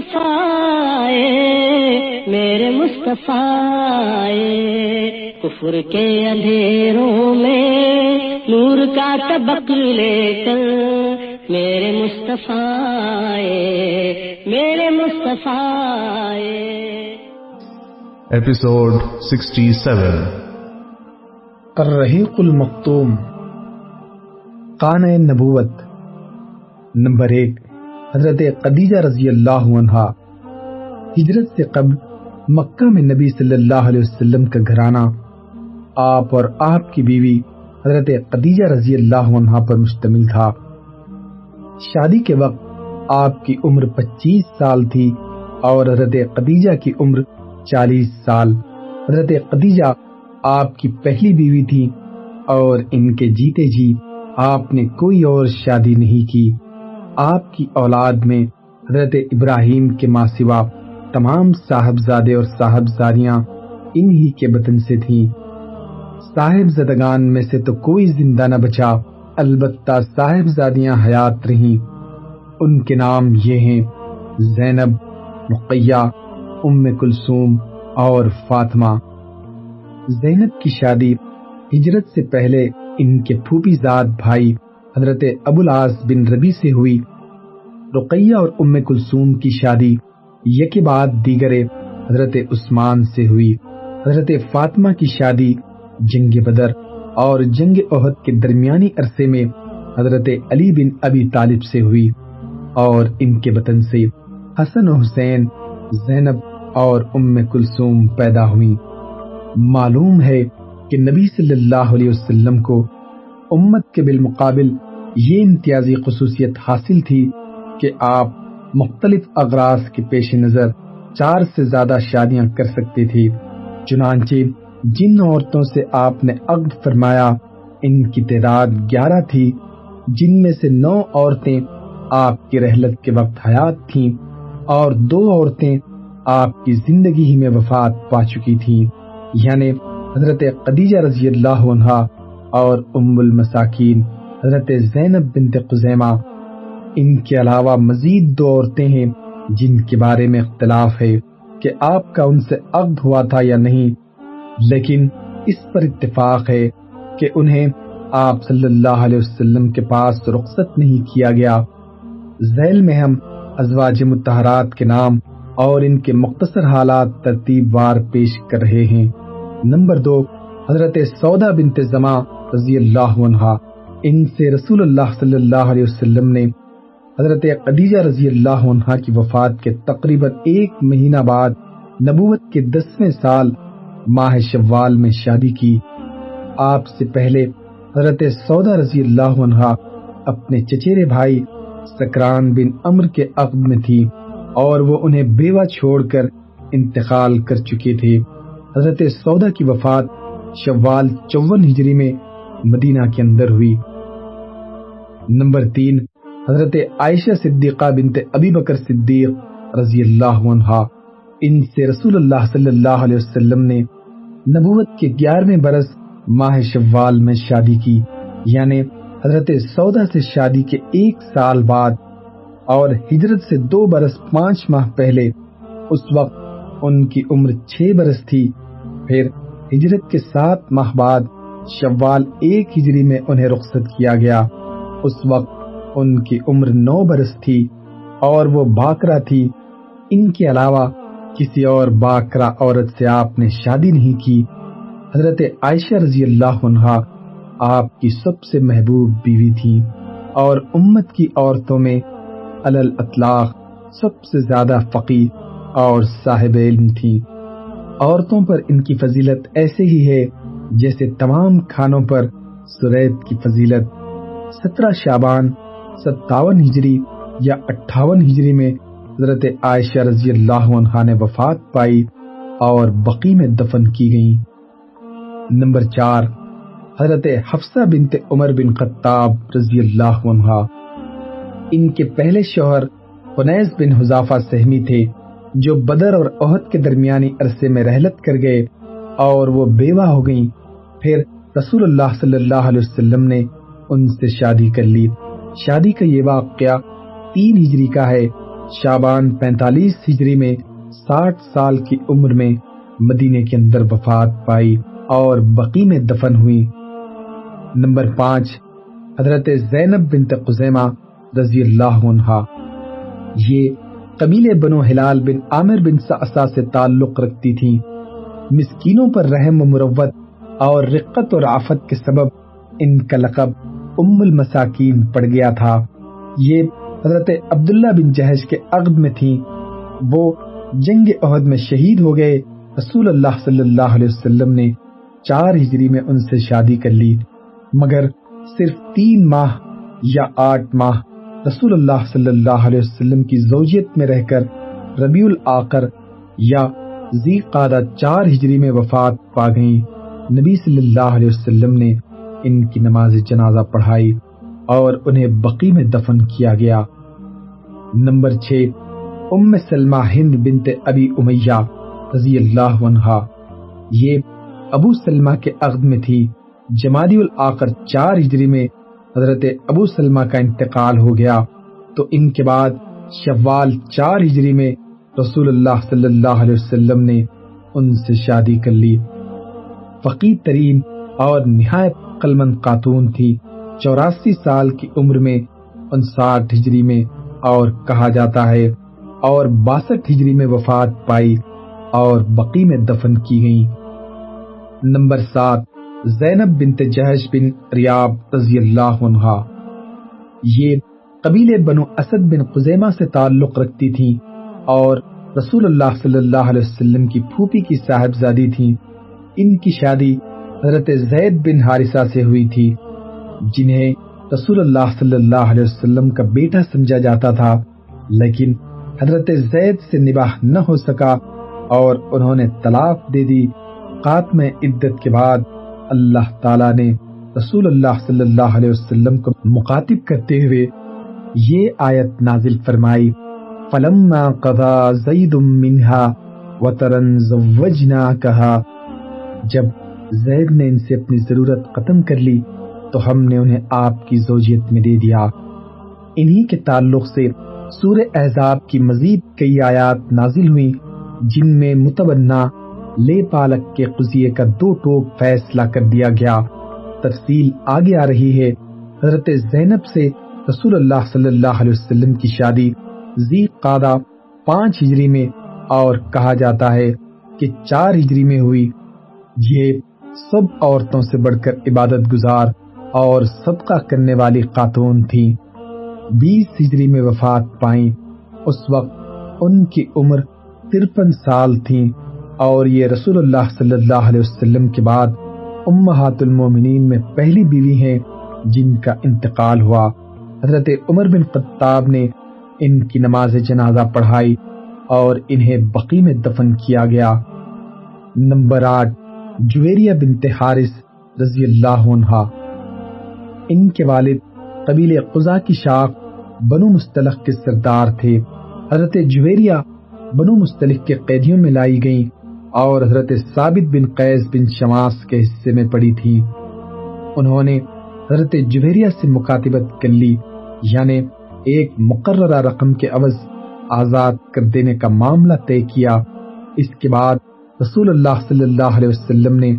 مصطفیٰ میرے مصطفیٰ۔ کفر کے اندھیروں میں نور کا طبق لے کر میرے مصطفیٰ میرے مصطفیٰ آئے۔ Episode 67 الرحیق المختوم قان نبوت نمبر ایک حضرت قدیجہ رضی اللہ عنہ ہجرت سے قبل مکہ میں نبی صلی اللہ علیہ وسلم کا گھرانہ، آپ اور آپ کی بیوی حضرت قدیجہ رضی اللہ عنہ پر مشتمل تھا۔ شادی کے وقت آپ کی عمر پچیس سال تھی اور حضرت قدیجہ کی عمر چالیس سال۔ حضرت قدیجہ آپ کی پہلی بیوی تھی اور ان کے جیتے جی آپ نے کوئی اور شادی نہیں کی۔ آپ کی اولاد میں حضرت ابراہیم کے ماں سوا تمام صاحبزادے اور صاحبزادیاں انہی کے بطن سے تھیں۔ صاحب زدگان میں سے تو کوئی زندہ نہ بچا، البتہ صاحبزادیاں حیات رہیں۔ ان کے نام یہ ہیں زینب، رقیہ، ام کلثوم اور فاطمہ۔ زینب کی شادی ہجرت سے پہلے ان کے پھوپھی زاد بھائی حضرت ابو العاص بن ربی سے ہوئی۔ رقیہ اور ام کلثوم کی شادی، یکے بعد دیگر حضرت عثمان سے ہوئی۔ حضرت فاطمہ کی شادی جنگ بدر اور جنگ عہد کے درمیانی عرصے میں حضرت علی بن ابی طالب سے ہوئی اور ان کے وطن سے حسن و حسین، زینب اور ام کلثوم پیدا ہوئی معلوم ہے کہ نبی صلی اللہ علیہ وسلم کو امت کے بالمقابل یہ امتیازی خصوصیت حاصل تھی کہ آپ مختلف اغراض کے پیش نظر چار سے زیادہ شادیاں کر سکتے تھے چنانچہ جن عورتوں سے آپ نے عقد فرمایا، ان کی تعداد گیارہ تھی، جن میں سے نو عورتیں آپ کی رحلت کے وقت حیات تھیں اور دو عورتیں آپ کی زندگی ہی میں وفات پا چکی تھیں یعنی حضرت قدیجہ رضی اللہ عنہ اور ام المساکین، حضرت زینب بنت قزیمہ ان کے علاوہ مزید دو عورتیں ہیں جن کے بارے میں اختلاف ہے کہ آپ کا ان سے عقد ہوا تھا یا نہیں، لیکن اس پر اتفاق ہے کہ انہیں آپ صلی اللہ علیہ وسلم کے پاس رخصت نہیں کیا گیا۔ ذیل میں ہم ازواج متحرات کے نام اور ان کے مختصر حالات ترتیب وار پیش کر رہے ہیں۔ نمبر دو، حضرت سودا بنت زما رضی اللہ عنہ ان سے رسول اللہ صلی اللہ علیہ وسلم نے حضرت قدیجہ رضی اللہ عنہ کی وفات کے تقریباً ایک مہینہ بعد نبوت کے دسویں سال ماہ شوال میں شادی کی۔ آپ سے پہلے حضرت سودا رضی اللہ عنہ اپنے چچیرے بھائی سکران بن امر کے عقد میں تھی اور وہ انہیں بیوہ چھوڑ کر انتقال کر چکے تھے۔ حضرت سودا کی وفات شوال چون ہجری میں مدینہ کے اندر ہوئی۔ نمبر تین حضرت عائشہ صدیقہ بنت ابی بکر صدیق رضی اللہ عنہ ان سے رسول اللہ صلی اللہ علیہ وسلم نے نبوت کے گیارہویں برس ماہ شوال میں شادی کی۔ یعنی حضرت سودا سے شادی کے ایک سال بعد اور ہجرت سے دو برس پانچ ماہ پہلے اس وقت ان کی عمر چھ برس تھی۔ پھر ہجرت کے سات ماہ بعد شوال ایک ہجری میں انہیں رخصت کیا گیا۔ اس وقت ان کی عمر نو برس تھی اور وہ باکرا تھی۔ ان کے علاوہ کسی اور باکرا عورت سے آپ نے شادی نہیں کی۔ حضرت عائشہ رضی اللہ عنہ آپ کی سب سے محبوب بیوی تھی اور امت کی عورتوں میں علل اطلاق سب سے زیادہ فقی اور صاحب علم تھی۔ عورتوں پر ان کی فضیلت ایسے ہی ہے جیسے تمام کھانوں پر سریت کی فضیلت۔ سترہ شابان ستاون ہجری یا اٹھاون ہجری میں حضرت عائشہ رضی اللہ عنہ نے وفات پائی اور بقی میں دفن کی گئیں۔ نمبر چار، حضرت حفصہ بنت عمر بن خطاب رضی اللہ عنہ۔ ان کے پہلے شوہر خنیز بن حذافہ سہمی تھے، جو بدر اور عہد کے درمیانی عرصے میں رحلت کر گئے اور وہ بیوہ ہو گئیں۔ پھر رسول اللہ صلی اللہ علیہ وسلم نے ان سے شادی کر لی۔ شادی کا یہ واقعہ تین ہجری کا ہے۔ شابان پینتالیس ہجری میں ساٹھ سال کی عمر میں مدینے کے اندر وفات پائی اور بقی میں دفن ہوئی۔ نمبر پانچ، حضرت زینب بنت قزیمہ رضی اللہ عنہ یہ قبیل بنو ہلال بن عامر بن سعصا سے تعلق رکھتی تھیں۔ مسکینوں پر رحم و مروت اور رقت اور آفت کے سبب ان کا لقب ام المساکین پڑ گیا تھا۔ یہ حضرت عبداللہ بن جہش کے عقد میں تھیں۔ وہ جنگ عہد میں شہید ہو گئے۔ رسول اللہ صلی اللہ علیہ وسلم نے چار ہجری میں ان سے شادی کر لی۔ مگر صرف تین ماہ یا آٹھ ماہ رسول اللہ صلی اللہ علیہ وسلم کی زوجیت میں رہ کر ربیع الآخر یا زی قادہ چار ہجری میں وفات پا گئیں۔ نبی صلی اللہ علیہ وسلم نے ان کی نماز جنازہ پڑھائی اور انہیں بقی میں دفن کیا گیا۔ نمبر چھ، ام سلمہ ہند بنت ابی امیہ رضی اللہ عنہ یہ ابو سلمہ کے عقد میں تھی۔ جمادی الآخر چار ہجری میں حضرت ابو سلمہ کا انتقال ہو گیا۔ تو ان کے بعد شوال چار ہجری میں رسول اللہ صلی اللہ علیہ وسلم نے ان سے شادی کر لی۔ فقیر ترین اور نہایت قلمند خاتون تھی۔ چوراسی سال کی عمر میں انساٹھ ہجری میں اور کہا جاتا ہے، اور باسٹھ ہجری میں وفات پائی اور بقی میں دفن کی گئی نمبر سات، زینب بنت جہش بن ریاب رضی اللہ عنہ یہ قبیل بنو اسد بن قزیمہ سے تعلق رکھتی تھیں اور رسول اللہ صلی اللہ علیہ وسلم کی پھوپھی کی صاحبزادی تھیں۔ ان کی شادی حضرت زید بن حارثہ سے ہوئی تھی، جنہیں رسول اللہ صلی اللہ علیہ وسلم کا بیٹا سمجھا جاتا تھا، لیکن حضرت زید سے نباہ نہ ہو سکا اور انہوں نے طلاق دے دی۔ خاتم عدت کے بعد اللہ تعالی نے رسول اللہ صلی اللہ علیہ وسلم کو مخاطب کرتے ہوئے یہ آیت نازل فرمائی، فلما قضا زید منہا وطرن زوجنا کہا جب زید نے ان سے اپنی ضرورت ختم کر لی تو ہم نے انہیں آپ کی زوجیت میں دے دیا۔ انہی کے تعلق سے سور احزاب کی مزید کئی آیات نازل ہوئی جن میں متبنہ لے پالک کے قضیے کا دو ٹوک فیصلہ کر دیا گیا۔ تفصیل آگے آ رہی ہے۔ حضرت زینب سے رسول اللہ صلی اللہ علیہ وسلم کی شادی زی قادہ پانچ ہجری میں اور کہا جاتا ہے کہ چار ہجری میں ہوئی۔ یہ سب عورتوں سے بڑھ کر عبادت گزار اور صدقہ کرنے والی خاتون تھی بیس ہجری میں وفات پائیں، اس وقت ان کی عمر ترپن سال تھی اور یہ رسول اللہ صلی اللہ علیہ وسلم کے بعد امہات المومنین میں پہلی بیوی ہیں جن کا انتقال ہوا۔ حضرت عمر بن خطاب نے ان کی نماز جنازہ پڑھائی اور انہیں بقی میں دفن کیا گیا۔ نمبر آٹھ جویریہ بنت حارث رضی اللہ عنہ ان کے والد قبیل قزا کی شاخ بنو مستلق کے سردار تھے۔ حضرت جویریہ بنو مستلق کے قیدیوں میں لائی گئیں اور حضرت ثابت بن قیس بن شماس کے حصے میں پڑی تھی۔ انہوں نے حضرت جویریہ سے مکاتبت کر لی یعنی ایک مقررہ رقم کے عوض آزاد کر دینے کا معاملہ طے کیا۔ اس کے بعد رسول اللہ صلی اللہ علیہ وسلم نے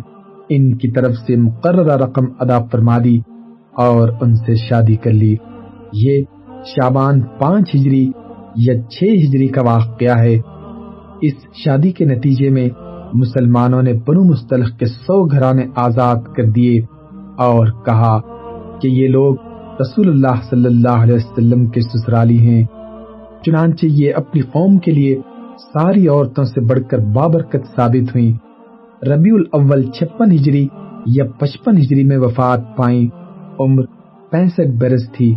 ان کی طرف سے مقررہ رقم ادا فرما دی اور ان سے شادی کر لی۔ یہ شابان پانچ ہجری یا چھ ہجری کا واقعہ ہے۔ اس شادی کے نتیجے میں مسلمانوں نے بنو مستلق کے سو گھرانے آزاد کر دیے اور کہا کہ یہ لوگ رسول اللہ صلی اللہ علیہ وسلم کے سسرالی ہیں۔ چنانچہ یہ اپنی قوم کے لیے ساری عورتوں سے بڑھ کر بابرکت ثابت ہوئیں۔ ربیع الاول چھپن ہجری یا پچپن ہجری میں وفات پائیں۔ عمر پینسٹھ برس تھی۔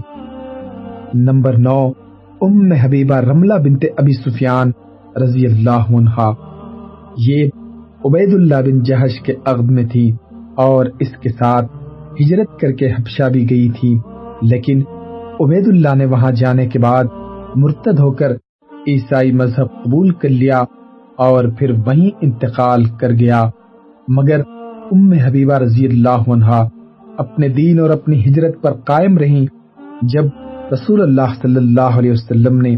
نمبر نو، ام حبیبہ رملہ بنت ابی سفیان رضی اللہ عنہ یہ عبید اللہ بن جہش کے عقد میں تھی اور اس کے ساتھ ہجرت کر کے حبشہ بھی گئی تھی۔ لیکن عبید اللہ نے وہاں جانے کے بعد مرتد ہو کر عیسائی مذہب قبول کر لیا اور پھر وہیں انتقال کر گیا۔ مگر ام حبیبہ رضی اللہ عنہ اپنے دین اور اپنی ہجرت پر قائم رہیں جب رسول اللہ صلی اللہ علیہ وسلم نے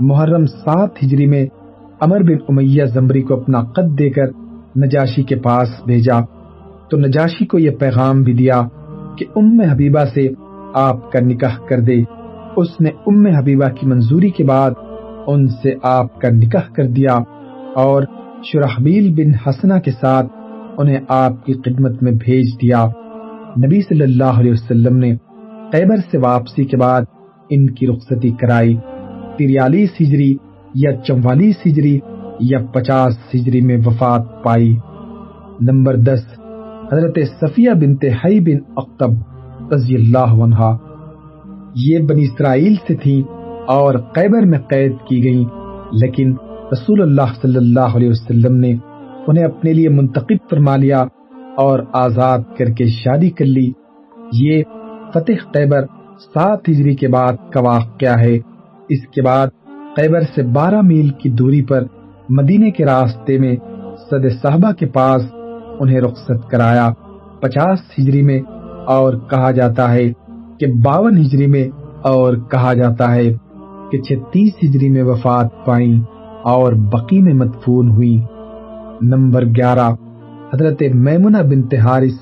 محرم سات ہجری میں امر بن امیہ زمری کو اپنا قد دے کر نجاشی کے پاس بھیجا۔ تو نجاشی کو یہ پیغام بھی دیا کہ ام حبیبہ سے آپ کا نکاح کر دے۔ اس نے ام حبیبہ کی منظوری کے بعد ان سے آپ کا نکاح کر دیا اور شرحبیل بن حسنہ کے ساتھ انہیں آپ کی خدمت میں بھیج دیا۔ نبی صلی اللہ علیہ وسلم نے قیبر سے واپسی کے بعد ان کی رخصتی کرائی۔ تریالیس ہجری یا چوالیس ہجری یا پچاس ہجری میں وفات پائی۔ نمبر دس، حضرت صفیہ بنت حی بن اقتب رضی اللہ عنہ یہ بنی اسرائیل سے تھی اور قیبر میں قید کی گئیں، لیکن رسول اللہ صلی اللہ علیہ وسلم نے انہیں اپنے لیے منتخب فرما لیا اور آزاد کر کے شادی کر لی۔ یہ فتح قیبر سات ہجری کے بعد کا واقعہ ہے۔ اس کے بعد قیبر سے بارہ میل کی دوری پر مدینے کے راستے میں صد صحابہ کے پاس انہیں رخصت کرایا۔ پچاس ہجری میں اور کہا جاتا ہے کہ باون ہجری میں اور کہا جاتا ہے۔ کہ چھتیس ہجری میں وفات پائیں اور بقی میں مدفون ہوئی۔ نمبر گیارہ، حضرت میمنہ بنت حارث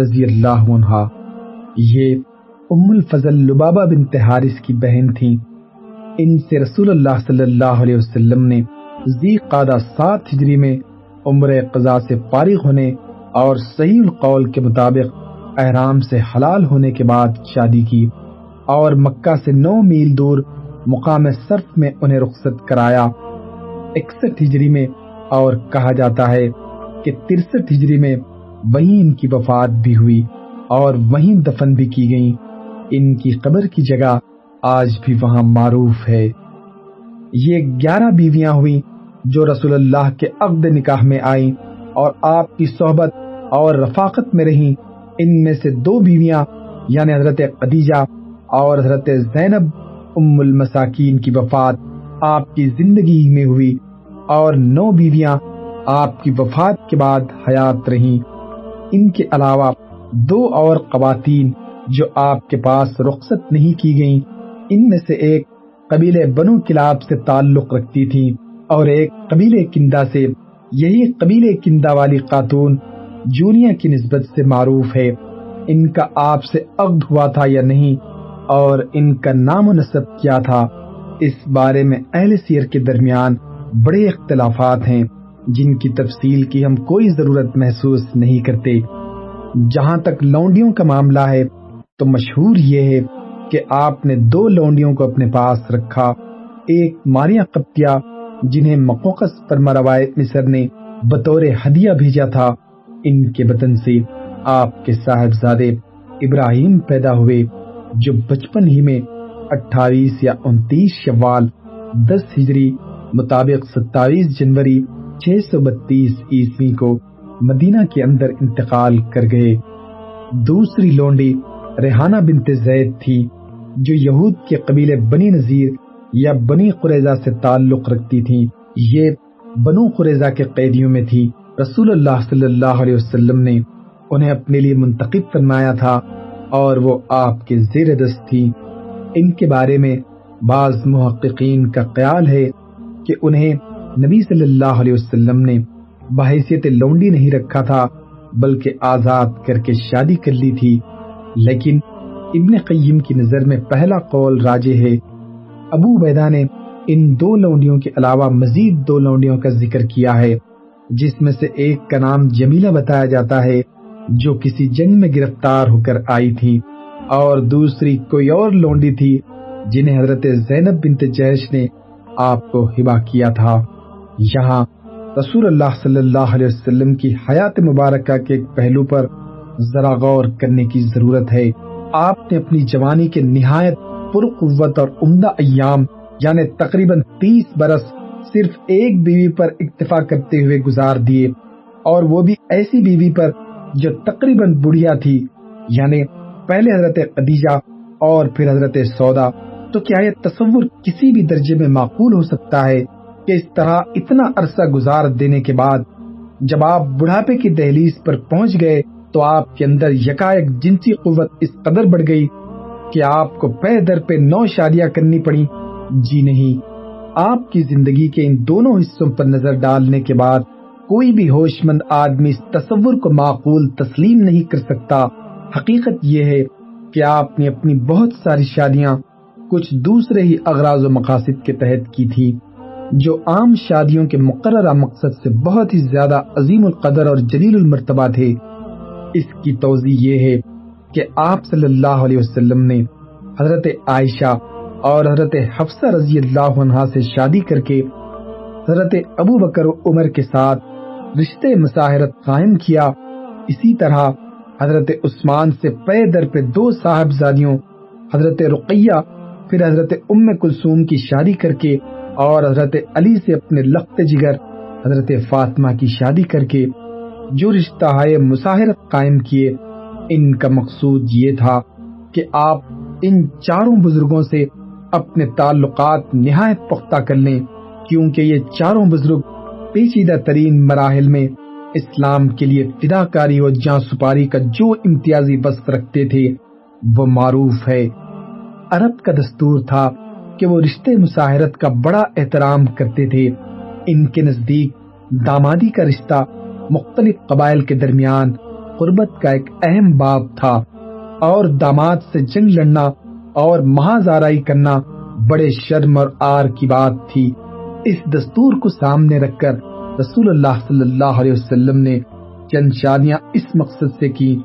رضی اللہ عنہ یہ ام الفضل لبابہ بنت حارث کی بہن تھیں۔ ان سے رسول اللہ صلی اللہ علیہ وسلم نے زی قادہ سات ہجری میں عمر قضاء سے فارغ ہونے اور صحیح القول کے مطابق احرام سے حلال ہونے کے بعد شادی کی اور مکہ سے نو میل دور مقام صرف میں انہیں رخصت کرایا۔ اکسٹھ ہجری میں اور کہا جاتا ہے کہ ترسٹھ ہجری میں وہیں ان کی وفات بھی ہوئی اور وہیں دفن بھی کی گئی ان کی قبر کی جگہ آج بھی وہاں معروف ہے۔ یہ گیارہ بیویاں ہوئی جو رسول اللہ کے عقد نکاح میں آئیں اور آپ کی صحبت اور رفاقت میں رہیں۔ ان میں سے دو بیویاں یعنی حضرت قدیجہ اور حضرت زینب ام المساکین کی وفات آپ کی زندگی میں ہوئی اور نو بیویاں آپ کی وفات کے بعد حیات رہیں۔ ان کے علاوہ دو اور خواتین جو آپ کے پاس رخصت نہیں کی گئیں، ان میں سے ایک قبیل بنو کلاب سے تعلق رکھتی تھی اور ایک قبیل کندا سے، یہی قبیل کندا والی خاتون جونیا کی نسبت سے معروف ہے۔ ان کا آپ سے عقد ہوا تھا یا نہیں اور ان کا نام و نصب کیا تھا، اس بارے میں اہل سیر کے درمیان بڑے اختلافات ہیں، جن کی تفصیل کی ہم کوئی ضرورت محسوس نہیں کرتے۔ جہاں تک لونڈیوں کا معاملہ ہے، تو مشہور یہ ہے کہ آپ نے دو لونڈیوں کو اپنے پاس رکھا۔ ایک ماریا قبطیہ، جنہیں مقوقس پر مروائے مصر نے بطور ہدیہ بھیجا تھا۔ ان کے بطن سے آپ کے صاحبزادے ابراہیم پیدا ہوئے۔ جو بچپن ہی میں اٹھائیس یا انتیس شوال دس ہجری مطابق ستائیس جنوری چھ سو بتیس عیسوی کو مدینہ کے اندر انتقال کر گئے۔ دوسری لونڈی ریحانہ بنت زید تھی، جو یہود کے قبیلے بنی نذیر یا بنی قریضہ سے تعلق رکھتی تھی۔ یہ بنو قریضہ کے قیدیوں میں تھی۔ رسول اللہ صلی اللہ علیہ وسلم نے انہیں اپنے لیے منتخب فرمایا تھا۔ اور وہ آپ کے زیر دست تھی۔ ان کے بارے میں بعض محققین کا خیال ہے کہ انہیں نبی صلی اللہ علیہ وسلم نے بحیثیت لونڈی نہیں رکھا تھا، بلکہ آزاد کر کے شادی کر لی تھی۔ لیکن ابن قیم کی نظر میں پہلا قول راجے ہے۔ ابو بیدا نے ان دو لونڈیوں کے علاوہ مزید دو لونڈیوں کا ذکر کیا ہے، جس میں سے ایک کا نام جمیلہ بتایا جاتا ہے۔ جو کسی جنگ میں گرفتار ہو کر آئی تھی اور دوسری کوئی اور لونڈی تھی جنہیں حضرت زینب بنت جیش نے آپ کو ہبا کیا تھا۔ یہاں رسول اللہ صلی اللہ علیہ وسلم کی حیات مبارکہ کے ایک پہلو پر ذرا غور کرنے کی ضرورت ہے۔ آپ نے اپنی جوانی کے نہایت پرقوت اور عمدہ ایام یعنی تقریباً تیس برس صرف ایک بیوی پر اکتفا کرتے ہوئے گزار دیے اور وہ بھی ایسی بیوی پر جو تقریباً بڑھیا تھی یعنی پہلے حضرت خدیجہ اور پھر حضرت سودا۔ تو کیا یہ تصور کسی بھی درجے میں معقول ہو سکتا ہے کہ اس طرح اتنا عرصہ گزار دینے کے بعد جب آپ بڑھاپے کی دہلیز پر پہنچ گئے تو آپ کے اندر یکایک جنسی قوت اس قدر بڑھ گئی کہ آپ کو پہ در پہ نو شادیاں کرنی پڑی جی نہیں، آپ کی زندگی کے ان دونوں حصوں پر نظر ڈالنے کے بعد کوئی بھی ہوش مند آدمی اس تصور کو معقول تسلیم نہیں کر سکتا۔ حقیقت یہ ہے کہ آپ نے اپنی بہت ساری شادیاں کچھ دوسرے ہی اغراض و مقاصد کے تحت کی تھی، جو عام شادیوں کے مقررہ مقصد سے بہت ہی زیادہ عظیم القدر اور جلیل المرتبہ تھے۔ اس کی توضیح یہ ہے کہ آپ صلی اللہ علیہ وسلم نے حضرت عائشہ اور حضرت حفصہ رضی اللہ عنہ سے شادی کر کے حضرت ابو بکر و عمر کے ساتھ رشتے مساہرت قائم کیا۔ اسی طرح حضرت عثمان سے پے در پہ دو صاحبزادیوں، حضرت رقیہ، پھر حضرت ام کلثوم کی شادی کر کے اور حضرت علی سے اپنے لخت جگر حضرت فاطمہ کی شادی کر کے جو رشتہ ہے مساہرت قائم کیے۔ ان کا مقصود یہ تھا کہ آپ ان چاروں بزرگوں سے اپنے تعلقات نہایت پختہ کر لیں، کیونکہ یہ چاروں بزرگ پیچیدہ ترین مراحل میں اسلام کے لیے فدا کاری اور جان سپاری کا جو امتیازی بست رکھتے تھے، وہ معروف ہے۔ عرب کا دستور تھا کہ وہ رشتے مساہرت کا بڑا احترام کرتے تھے۔ ان کے نزدیک دامادی کا رشتہ مختلف قبائل کے درمیان قربت کا ایک اہم باب تھا۔ اور داماد سے جنگ لڑنا اور مہازارائی کرنا بڑے شرم اور آر کی بات تھی۔ اس دستور کو سامنے رکھ کر رسول اللہ صلی اللہ علیہ وسلم نے چند شادیاں اس مقصد سے کی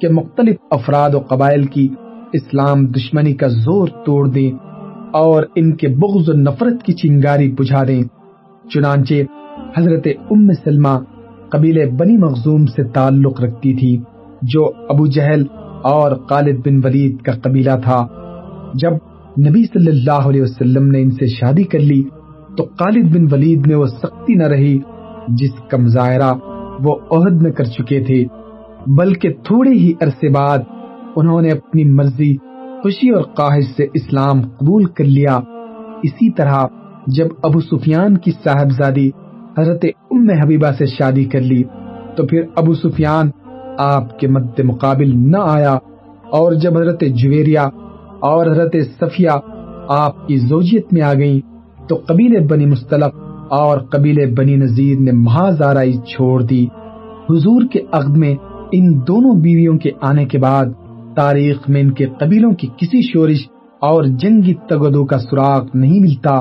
کہ مختلف افراد و قبائل کی اسلام دشمنی کا زور توڑ دیں اور ان کے بغض و نفرت کی چنگاری بجھا دیں۔ چنانچہ حضرت ام سلمہ قبیلے بنی مخزوم سے تعلق رکھتی تھی، جو ابو جہل اور خالد بن ولید کا قبیلہ تھا۔ جب نبی صلی اللہ علیہ وسلم نے ان سے شادی کر لی تو خالد بن ولید میں وہ سختی نہ رہی جس کا مظاہرہ وہ عہد میں کر چکے تھے، بلکہ تھوڑے ہی عرصے بعد انہوں نے اپنی مرضی، خوشی اور خواہش سے اسلام قبول کر لیا۔ اسی طرح جب ابو سفیان کی صاحبزادی حضرت ام حبیبہ سے شادی کر لی، تو پھر ابو سفیان آپ کے مد مقابل نہ آیا۔ اور جب حضرت جویریہ اور حضرت صفیہ آپ کی زوجیت میں آ گئیں تو قبیل بنی مستلق اور قبیل بنی نذیر نے مہازارائی چھوڑ دی۔ حضور کے عقد میں ان دونوں بیویوں کے آنے کے بعد تاریخ میں ان کے قبیلوں کی کسی شورش اور جنگی تگدو کا سراغ نہیں ملتا،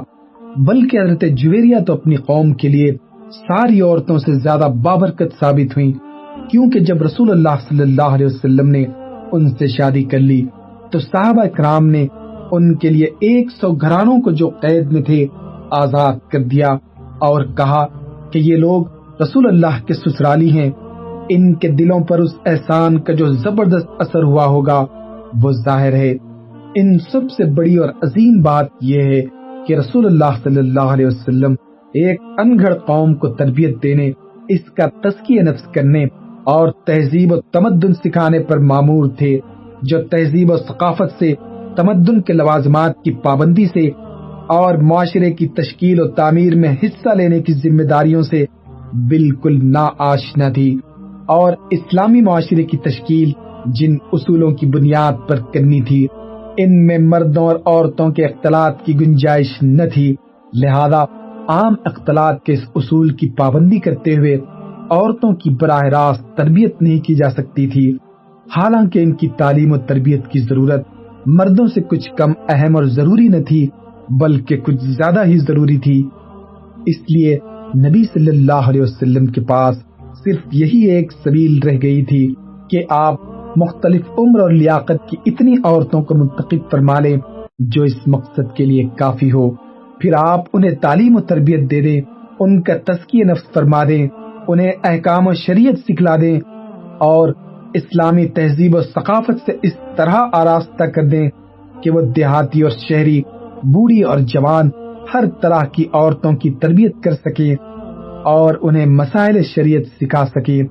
بلکہ حضرت جویریہ تو اپنی قوم کے لیے ساری عورتوں سے زیادہ بابرکت ثابت ہوئی کیونکہ جب رسول اللہ صلی اللہ علیہ وسلم نے ان سے شادی کر لی، تو صحابہ کرام نے ان کے لیے ایک سو گھرانوں کو جو قید میں تھے آزاد کر دیا اور کہا کہ یہ لوگ رسول اللہ کے سسرالی ہیں۔ ان کے دلوں پر اس احسان کا جو زبردست اثر ہوا ہوگا، وہ ظاہر ہے۔ ان سب سے بڑی اور عظیم بات یہ ہے کہ رسول اللہ صلی اللہ علیہ وسلم ایک انگھڑ قوم کو تربیت دینے، اس کا تسکیہ نفس کرنے اور تہذیب و تمدن سکھانے پر معمور تھے، جو تہذیب و ثقافت سے تمدن کے لوازمات کی پابندی سے اور معاشرے کی تشکیل و تعمیر میں حصہ لینے کی ذمہ داریوں سے بالکل نا آشنا تھی اور اسلامی معاشرے کی تشکیل جن اصولوں کی بنیاد پر کرنی تھی، ان میں مردوں اور عورتوں کے اختلاط کی گنجائش نہ تھی، لہذا عام اختلاط کے اس اصول کی پابندی کرتے ہوئے عورتوں کی براہ راست تربیت نہیں کی جا سکتی تھی۔ حالانکہ ان کی تعلیم و تربیت کی ضرورت مردوں سے کچھ کم اہم اور ضروری نہ تھی، بلکہ کچھ زیادہ ہی ضروری تھی۔ اس لیے نبی صلی اللہ علیہ وسلم کے پاس صرف یہی ایک سبیل رہ گئی تھی کہ آپ مختلف عمر اور لیاقت کی اتنی عورتوں کو منتخب فرما لیں جو اس مقصد کے لیے کافی ہو۔ پھر آپ انہیں تعلیم و تربیت دے دیں، ان کا تسکی نفس فرما دیں، انہیں احکام و شریعت سکھلا دیں اور اسلامی تہذیب و ثقافت سے اس طرح آراستہ کر دیں کہ وہ دیہاتی اور شہری، بوڑھی اور جوان ہر طرح کی عورتوں کی تربیت کر سکیں اور انہیں مسائل شریعت سکھا سکیں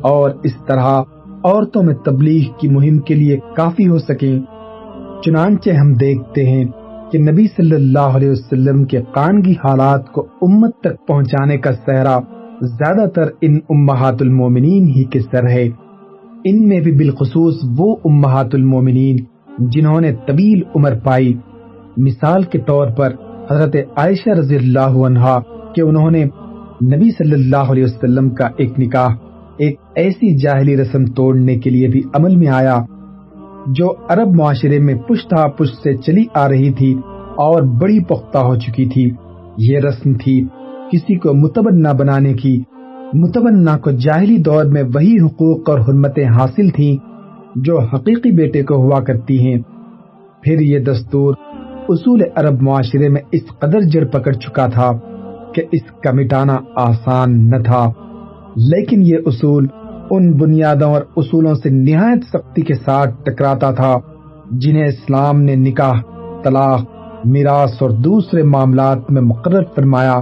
اور اس طرح عورتوں میں تبلیغ کی مہم کے لیے کافی ہو سکیں۔ چنانچہ ہم دیکھتے ہیں کہ نبی صلی اللہ علیہ وسلم کے قانگی حالات کو امت تک پہنچانے کا سہرا زیادہ تر ان امہات المومنین ہی کے سر ہے۔ ان میں بھی بالخصوص وہ امہات المومنین جنہوں نے طویل عمر پائی۔ مثال کے طور پر حضرت عائشہ رضی اللہ عنہا کہ انہوں نے نبی صلی اللہ علیہ وسلم کا ایک نکاح، ایک ایسی جاہلی رسم توڑنے کے لیے بھی عمل میں آیا جو عرب معاشرے میں پشتا پشت سے چلی آ رہی تھی اور بڑی پختہ ہو چکی تھی۔ یہ رسم تھی کسی کو متبنہ بنانے کی متبنہ کو جاہلی دور میں وہی حقوق اور حرمتیں حاصل تھیں جو حقیقی بیٹے کو ہوا کرتی ہیں۔ پھر یہ دستور اصول عرب معاشرے میں اس قدر جڑ پکڑ چکا تھا کہ اس کا مٹانا آسان نہ تھا۔ لیکن یہ اصول ان بنیادوں اور اصولوں سے نہایت سختی کے ساتھ ٹکراتا تھا جنہیں اسلام نے نکاح، طلاق، میراث اور دوسرے معاملات میں مقرر فرمایا۔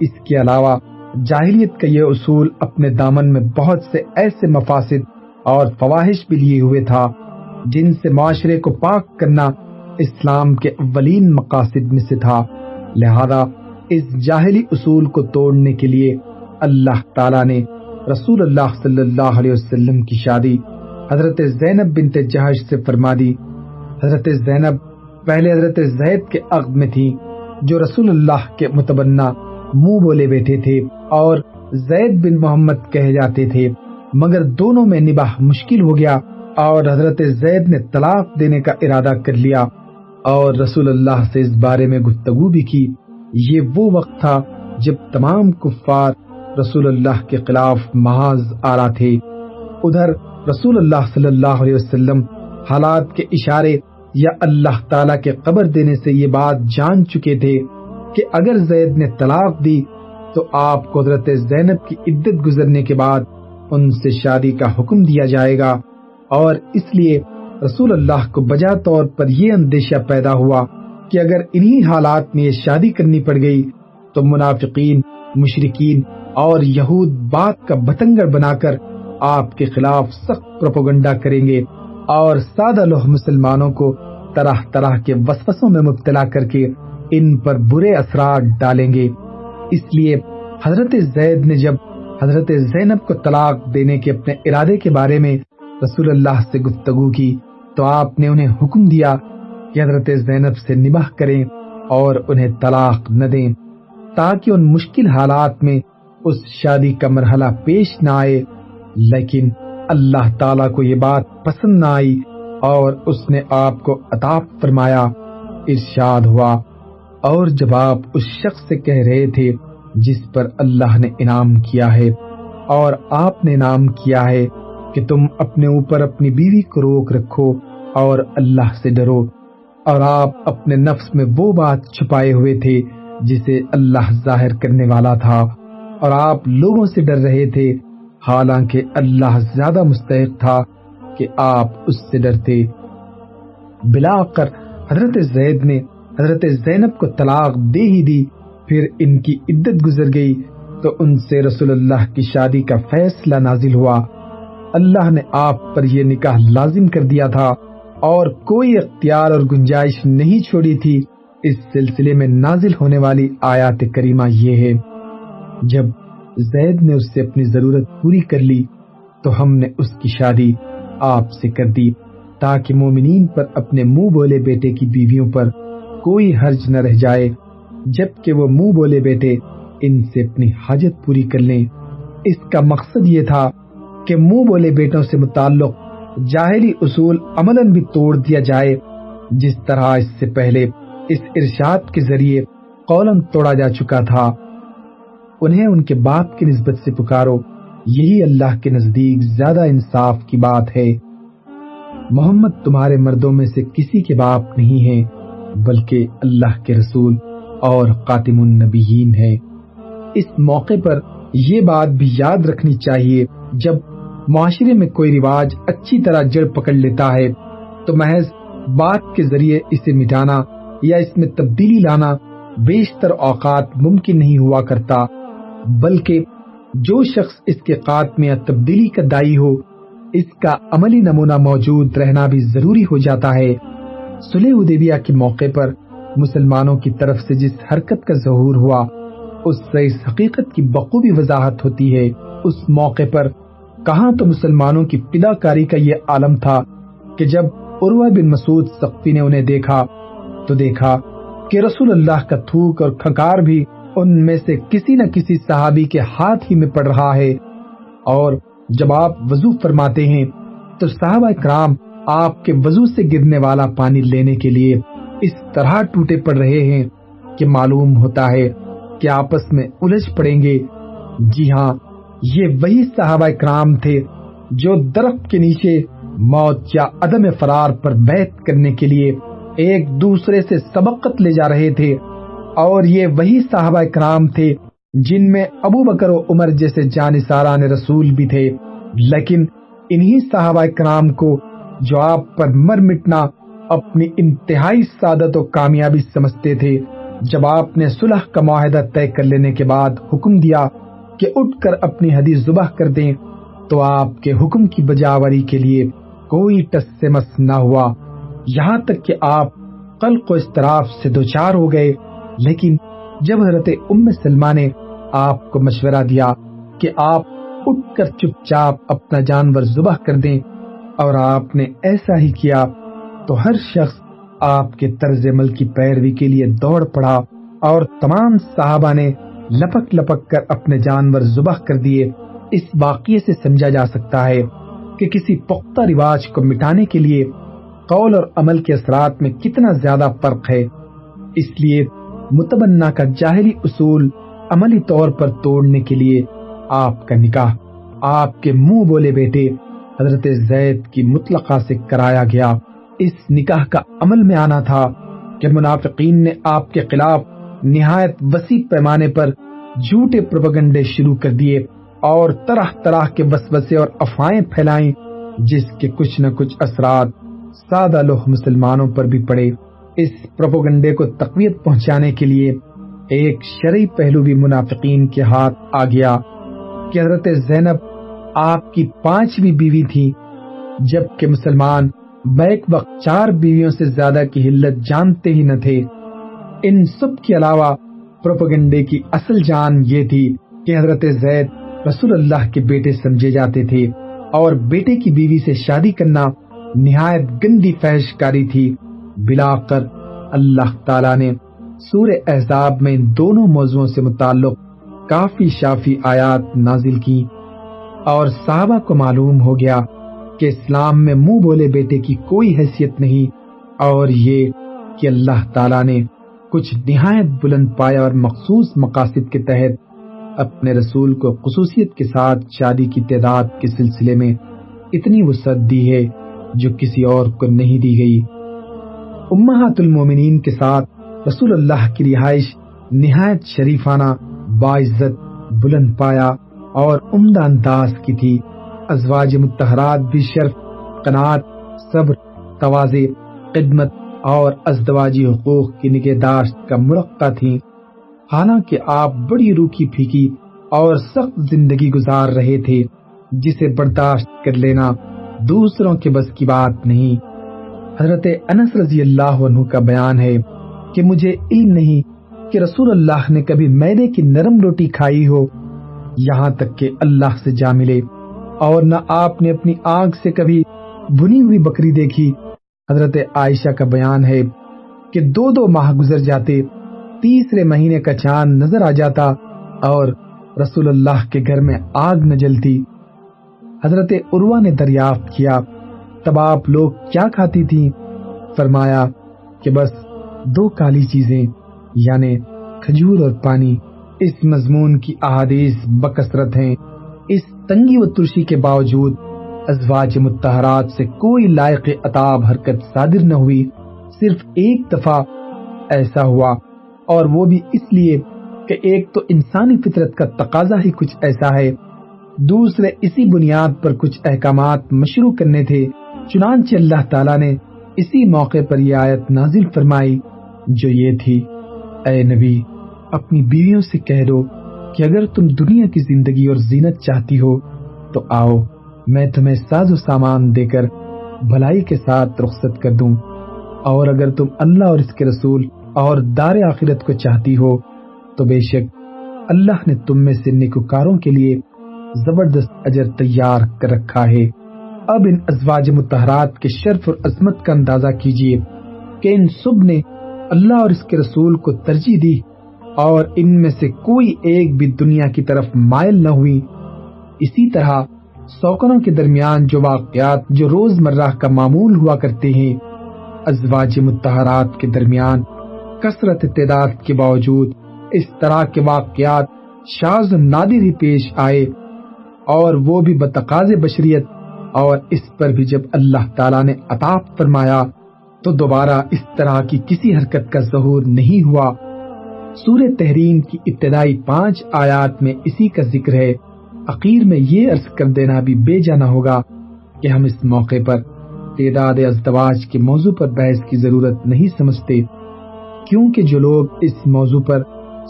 اس کے علاوہ جاہلیت کا یہ اصول اپنے دامن میں بہت سے ایسے مفاسد اور فواہش بھی لیے ہوئے تھا، جن سے معاشرے کو پاک کرنا اسلام کے اولین مقاصد میں سے تھا۔ لہذا اس جاہلی اصول کو توڑنے کے لیے اللہ تعالی نے رسول اللہ صلی اللہ علیہ وسلم کی شادی حضرت زینب بنت جہش سے فرما دی۔ حضرت زینب پہلے حضرت زید کے عقد میں تھی، جو رسول اللہ کے متبنہ منہ بولے بیٹھے تھے۔ اور زید بن محمد کہے جاتے تھے، مگر دونوں میں نباہ مشکل ہو گیا اور حضرت زید نے طلاق دینے کا ارادہ کر لیا اور رسول اللہ سے اس بارے میں گفتگو بھی کی۔ یہ وہ وقت تھا جب تمام کفار رسول اللہ کے خلاف محاذ آ رہا تھے۔ ادھر رسول اللہ صلی اللہ علیہ وسلم حالات کے اشارے یا اللہ تعالی کے قبر دینے سے یہ بات جان چکے تھے کہ اگر زید نے طلاق دی تو آپ کو حضرت زینب کی عدت گزرنے کے بعد ان سے شادی کا حکم دیا جائے گا اور اس لیے رسول اللہ کو بجا طور پر یہ اندیشہ پیدا ہوا کہ اگر انہی حالات میں یہ شادی کرنی پڑ گئی تو منافقین مشرقین اور یہود بات کا بتنگر بنا کر آپ کے خلاف سخت پروپوگنڈا کریں گے اور سادہ لوہ مسلمانوں کو طرح طرح کے وسوسوں میں مبتلا کر کے ان پر برے اثرات ڈالیں گے۔ اس لیے حضرت زید نے جب حضرت زینب کو طلاق دینے کے اپنے ارادے کے بارے میں رسول اللہ سے گفتگو کی تو آپ نے انہیں حکم دیا کہ حضرت زینب سے نباہ کریں اور انہیں طلاق نہ دیں تاکہ ان مشکل حالات میں اس شادی کا مرحلہ پیش نہ آئے۔ لیکن اللہ تعالی کو یہ بات پسند نہ آئی اور اس نے آپ کو عطاب فرمایا۔ ارشاد ہوا۔ اور جب آپ اس شخص سے کہہ رہے تھے جس پر اللہ نے انعام کیا ہے اور آپ نے انعام کیا ہے کہ تم اپنے اوپر اپنی بیوی کو روک رکھو اور اللہ سے ڈرو، اور آپ اپنے نفس میں وہ بات چھپائے ہوئے تھے جسے اللہ ظاہر کرنے والا تھا۔ اور آپ لوگوں سے ڈر رہے تھے، حالانکہ اللہ زیادہ مستحق تھا کہ آپ اس سے ڈرتے۔ بلا کر حضرت زید نے حضرت زینب کو طلاق دے ہی دی، پھر ان کی عدت گزر گئی تو ان سے رسول اللہ کی شادی کا فیصلہ نازل ہوا۔ اللہ نے آپ پر یہ نکاح لازم کر دیا تھا اور کوئی اختیار اور گنجائش نہیں چھوڑی تھی۔ اس سلسلے میں نازل ہونے والی آیات کریمہ یہ ہے، جب زید نے اس سے اپنی ضرورت پوری کر لی تو ہم نے اس کی شادی آپ سے کر دی تاکہ مومنین پر اپنے منہ بولے بیٹے کی بیویوں پر کوئی حرج نہ رہ جائے، جبکہ وہ منہ بولے بیٹے، ان سے اپنی حاجت پوری کر لیں۔ اس کا مقصد یہ تھا کہ منہ بولے بیٹوں سے متعلق جاہلی اصول عملاً بھی توڑ دیا جائے، جس طرح اس سے پہلے اس ارشاد کے ذریعے قولن توڑا جا چکا تھا۔ انہیں ان کے باپ کی نسبت سے پکارو، یہی اللہ کے نزدیک زیادہ انصاف کی بات ہے۔ محمد تمہارے مردوں میں سے کسی کے باپ نہیں ہے بلکہ اللہ کے رسول اور قاتم النبیین ہے اس موقع پر یہ بات بھی یاد رکھنی چاہیے، جب معاشرے میں کوئی رواج اچھی طرح جڑ پکڑ لیتا ہے، تو محض بات کے ذریعے اسے مٹانا یا اس میں تبدیلی لانا بیشتر اوقات ممکن نہیں ہوا کرتا، بلکہ جو شخص اس کے خاتمے یا تبدیلی کا دائی ہو، اس کا عملی نمونہ موجود رہنا بھی ضروری ہو جاتا ہے۔ سلح ادیبیہ کے موقع پر مسلمانوں کی طرف سے جس حرکت کا ظہور ہوا، اس سے اس حقیقت کی بخوبی وضاحت ہوتی ہے۔ اس موقع پر کہاں تو مسلمانوں کی پدا کاری کا یہ عالم تھا کہ جب عروہ بن مسعود سختی نے انہیں دیکھا، تو دیکھا کہ رسول اللہ کا تھوک اور کھکار بھی ان میں سے کسی نہ کسی صحابی کے ہاتھ ہی میں پڑ رہا ہے۔ اور جب آپ وضو فرماتے ہیں، تو صحابہ کرام آپ کے وضو سے گرنے والا پانی لینے کے لیے اس طرح ٹوٹے پڑ رہے ہیں کہ معلوم ہوتا ہے کہ آپس میں الجھ پڑیں گے۔ جی ہاں یہ وہی صحابہ کرام تھے جو درخت کے نیچے موت یا عدم فرار پر بیت کرنے کے لیے ایک دوسرے سے سبقت لے جا رہے تھے۔ اور یہ وہی صحابہ کرام تھے جن میں ابو بکر و عمر جیسے جانساران رسول بھی تھے۔ لیکن انہی صحابہ کرام کو جو آپ پر مر مٹنا اپنی انتہائی سعادت و کامیابی سمجھتے تھے، جب آپ نے صلح کا معاہدہ طے کر لینے کے بعد حکم دیا کہ اٹھ کر اپنی حدیث ذبح کر دیں، تو آپ کے حکم کی بجاوری کے لیے کوئی ٹس سے مس نہ ہوا۔ یہاں تک کہ آپ قلق و استراف سے دوچار ہو گئے، لیکن جب حضرت ام سلمہ نے آپ کو مشورہ دیا کہ آپ اٹھ کر چپ چاپ اپنا جانور ذبح کر دیں اور آپ نے ایسا ہی کیا تو ہر شخص آپ کے طرز عمل کی پیروی کے لیے دوڑ پڑا اور تمام صحابہ نے لپک لپک کر اپنے جانور ذبح کر دیے۔ اس واقعے سے سمجھا جا سکتا ہے کہ کسی پختہ رواج کو مٹانے کے لیے قول اور عمل کے اثرات میں کتنا زیادہ فرق ہے۔ اس لیے متبنہ کا جاہلی اصول عملی طور پر توڑنے کے لیے آپ کا نکاح، آپ کے منہ بولے بیٹے حضرت زید کی مطلقہ سے کرایا گیا۔ اس نکاح کا عمل میں آنا تھا کہ منافقین نے آپ کے خلاف نہایت وسیع پیمانے پر جھوٹے پروپگنڈے شروع کر دیے اور طرح طرح کے وسوسے اور افواہیں پھیلائیں، جس کے کچھ نہ کچھ اثرات سادہ لوہ مسلمانوں پر بھی پڑے۔ اس پروپوگنڈے کو تقویت پہنچانے کے لیے ایک شرعی پہلو بھی منافقین کے ہاتھ آ گیا کہ حضرت زینب آپ کی پانچویں بیوی تھی جبکہ مسلمان بیک وقت چار بیویوں سے زیادہ کی حلت جانتے ہی نہ تھے۔ ان سب کے علاوہ پروپگنڈے کی اصل جان یہ تھی کہ حضرت زید رسول اللہ کے بیٹے سمجھے جاتے تھے اور بیٹے کی بیوی سے شادی کرنا نہایت گندی فحش کاری تھی۔ بلا کر اللہ تعالی نے سور احزاب میں دونوں موضوعوں سے متعلق کافی شافی آیات نازل کی اور صحابہ کو معلوم ہو گیا کہ اسلام میں منہ بولے بیٹے کی کوئی حیثیت نہیں اور یہ کہ اللہ تعالی نے کچھ نہایت بلند پایا اور مخصوص مقاصد کے تحت اپنے رسول کو خصوصیت کے ساتھ شادی کی تعداد کے سلسلے میں اتنی وسعت دی ہے جو کسی اور کو نہیں دی گئی۔ امہات المومنین کے ساتھ رسول اللہ کی رہائش نہایت شریفانہ، باعزت، بلند پایا اور عمدہ انداز کی تھی۔ ازواج متحرات بھی شرف، قناعت، صبر توازے خدمت اور ازدواجی حقوق کی نگہداشت کا مرقع تھی حالانکہ آپ بڑی روکی پھیکی اور سخت زندگی گزار رہے تھے، جسے برداشت کر لینا دوسروں کے بس کی بات نہیں۔ حضرت انس رضی اللہ عنہ کا بیان ہے کہ مجھے علم نہیں کہ رسول اللہ نے کبھی میدے کی نرم روٹی کھائی ہو۔ یہاں تک کہ اللہ سے جا ملے اور نہ آپ نے اپنی آنکھ سے کبھی بنی ہوئی بکری دیکھی۔ حضرت عائشہ کا بیان ہے کہ دو دو ماہ گزر جاتے، تیسرے مہینے کا چاند نظر آ جاتا اور رسول اللہ کے گھر میں آگ نہ جلتی۔ حضرت عروہ نے دریافت کیا، تب آپ لوگ کیا کھاتی تھی فرمایا کہ بس دو کالی چیزیں یعنی کھجور اور پانی۔ اس مضمون کی احادیث بکثرت ہیں۔ اس تنگی و ترشی کے باوجود ازواج متحرات سے کوئی لائق عطاب حرکت صادر نہ ہوئی۔ صرف ایک دفعہ ایسا ہوا اور وہ بھی اس لیے کہ ایک تو انسانی فطرت کا تقاضا ہی کچھ ایسا ہے۔ دوسرے اسی بنیاد پر کچھ احکامات مشروع کرنے تھے۔ چنانچہ اللہ تعالیٰ نے اسی موقع پر یہ آیت نازل فرمائی جو یہ تھی۔ اے نبی اپنی بیویوں سے کہہ دو کہ اگر تم دنیا کی زندگی اور زینت چاہتی ہو، تو آؤ، میں تمہیں ساز و سامان دے کر بھلائی کے ساتھ رخصت کر دوں۔ اور اگر تم اللہ اور اس کے رسول اور دار آخرت کو چاہتی ہو، تو بے شک اللہ نے تم میں سے نیکوکاروں کے لیے زبردست اجر تیار کر رکھا ہے۔ اب ان ازواج متحرات کے شرف اور عظمت کا اندازہ کیجیے کہ ان سب نے اللہ اور اس کے رسول کو ترجیح دی۔ اور ان میں سے کوئی ایک بھی دنیا کی طرف مائل نہ ہوئی۔ اسی طرح سوکنوں کے درمیان جو واقعات، جو روز مرہ کا معمول ہوا کرتے ہیں، ازواج متحرات کے درمیان کثرت تعداد کے باوجود اس طرح کے واقعات شاز و نادر ہی پیش آئے اور وہ بھی بتقاض بشریت۔ اور اس پر بھی جب اللہ تعالیٰ نے عطاف فرمایا تو دوبارہ اس طرح کی کسی حرکت کا ظہور نہیں ہوا۔ سورہ تحریم کی ابتدائی پانچ آیات میں اسی کا ذکر ہے۔ اخیر میں یہ عرض کر دینا بھی بے جانا ہوگا کہ ہم اس موقع پر تعداد ازدواج کے موضوع پر بحث کی ضرورت نہیں سمجھتے، کیونکہ جو لوگ اس موضوع پر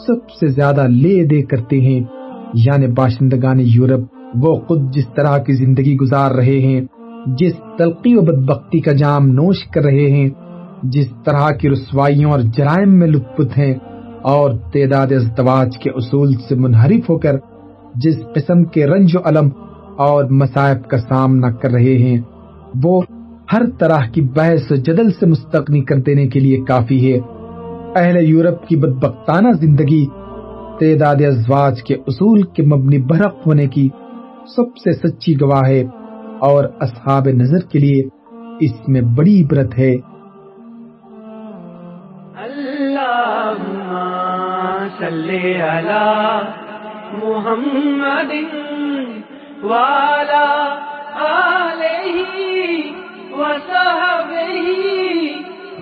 سب سے زیادہ لے دے کرتے ہیں یعنی باشندگان یورپ، وہ خود جس طرح کی زندگی گزار رہے ہیں، جس تلقی و بدبختی کا جام نوش کر رہے ہیں، جس طرح کی رسوائیوں اور جرائم میں لطف ہیں اور تعداد ازدواج کے اصول سے منحرف ہو کر جس قسم کے رنج و علم اور مسائب کا سامنا کر رہے ہیں، وہ ہر طرح کی بحث و جدل سے مستقنی کر دینے کے لیے کافی ہے۔ اہل یورپ کی بدبختانہ زندگی، تعداد ازواج کے اصول کے مبنی برق ہونے کی سب سے سچی گواہ ہے اور اصحاب نظر کے لیے اس میں بڑی عبرت ہے۔ صلی علی محمد والا علیہ وصحبہ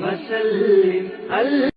وسلم اللہ